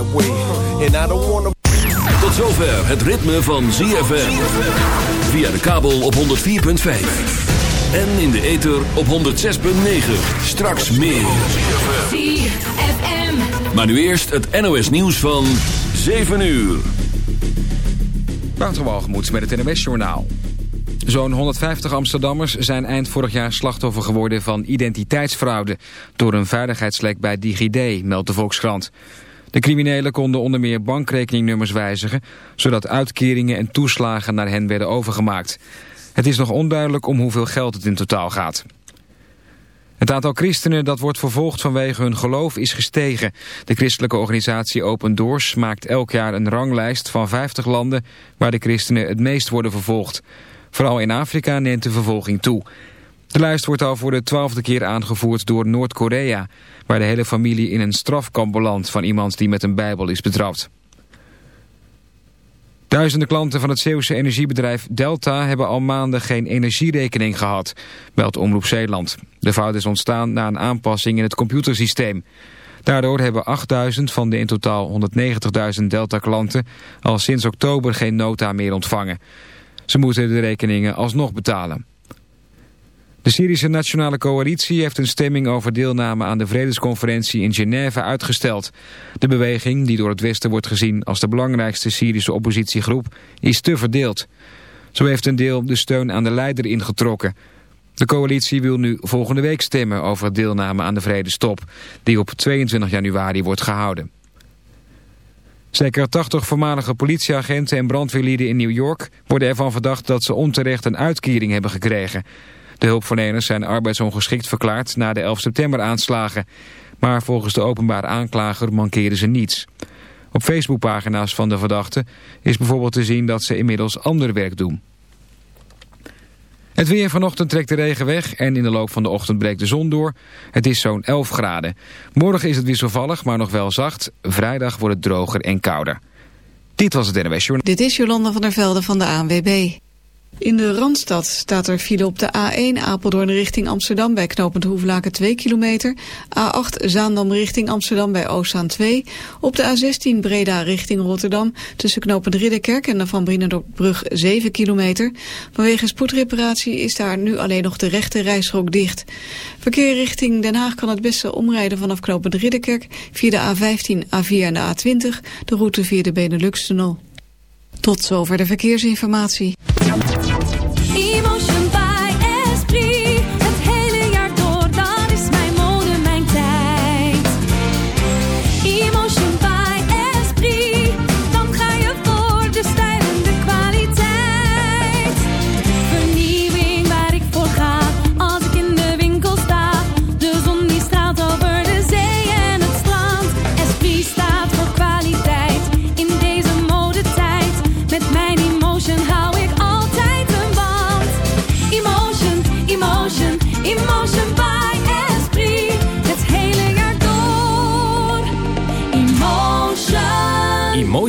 That way. And I don't wanna... Tot zover het ritme van ZFM. Via de kabel op 104.5. En in de ether op 106.9. Straks meer. ZFM. Maar nu eerst het NOS nieuws van 7 uur. Waterwalgemoed met het NOS Journaal. Zo'n 150 Amsterdammers zijn eind vorig jaar slachtoffer geworden van identiteitsfraude... door een veiligheidslek bij DigiD, meldt de Volkskrant. De criminelen konden onder meer bankrekeningnummers wijzigen... zodat uitkeringen en toeslagen naar hen werden overgemaakt. Het is nog onduidelijk om hoeveel geld het in totaal gaat. Het aantal christenen dat wordt vervolgd vanwege hun geloof is gestegen. De christelijke organisatie Open Doors maakt elk jaar een ranglijst van 50 landen... waar de christenen het meest worden vervolgd. Vooral in Afrika neemt de vervolging toe. De lijst wordt al voor de twaalfde keer aangevoerd door Noord-Korea... waar de hele familie in een strafkamp belandt van iemand die met een bijbel is betrapt. Duizenden klanten van het Zeeuwse energiebedrijf Delta hebben al maanden geen energierekening gehad, meldt Omroep Zeeland. De fout is ontstaan na een aanpassing in het computersysteem. Daardoor hebben 8000 van de in totaal 190.000 Delta-klanten al sinds oktober geen nota meer ontvangen. Ze moeten de rekeningen alsnog betalen. De Syrische Nationale Coalitie heeft een stemming over deelname aan de vredesconferentie in Genève uitgesteld. De beweging, die door het Westen wordt gezien als de belangrijkste Syrische oppositiegroep, is te verdeeld. Zo heeft een deel de steun aan de leider ingetrokken. De coalitie wil nu volgende week stemmen over deelname aan de vredestop, die op 22 januari wordt gehouden. Zeker 80 voormalige politieagenten en brandweerlieden in New York worden ervan verdacht dat ze onterecht een uitkering hebben gekregen. De hulpverleners zijn arbeidsongeschikt verklaard na de 11 september aanslagen. Maar volgens de openbare aanklager mankeren ze niets. Op Facebookpagina's van de verdachten is bijvoorbeeld te zien dat ze inmiddels ander werk doen. Het weer vanochtend trekt de regen weg en in de loop van de ochtend breekt de zon door. Het is zo'n 11 graden. Morgen is het wisselvallig, maar nog wel zacht. Vrijdag wordt het droger en kouder. Dit was het NWS Journal. Dit is Jolanda van der Velde van de ANWB. In de Randstad staat er file op de A1 Apeldoorn richting Amsterdam bij knooppunt Hoeflaken 2 kilometer. A8 Zaandam richting Amsterdam bij Oostzaan 2. Op de A16 Breda richting Rotterdam tussen knooppunt Ridderkerk en de Van Brienenoordbrug 7 kilometer. Vanwege spoedreparatie is daar nu alleen nog de rechte rijstrook dicht. Verkeer richting Den Haag kan het beste omrijden vanaf knooppunt Ridderkerk via de A15, A4 en de A20, de route via de Benelux-tunnel. Tot zover de verkeersinformatie. Thank you.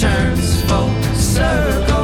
turns full circle.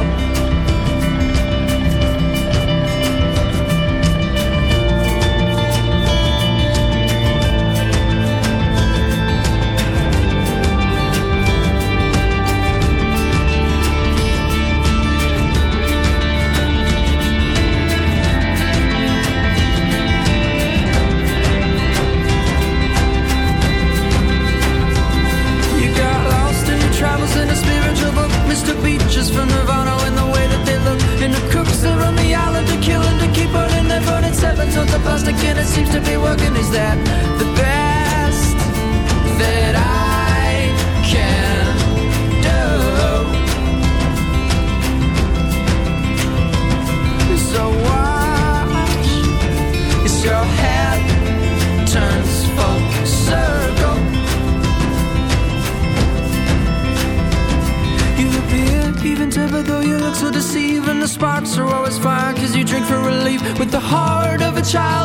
Child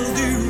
shadows do.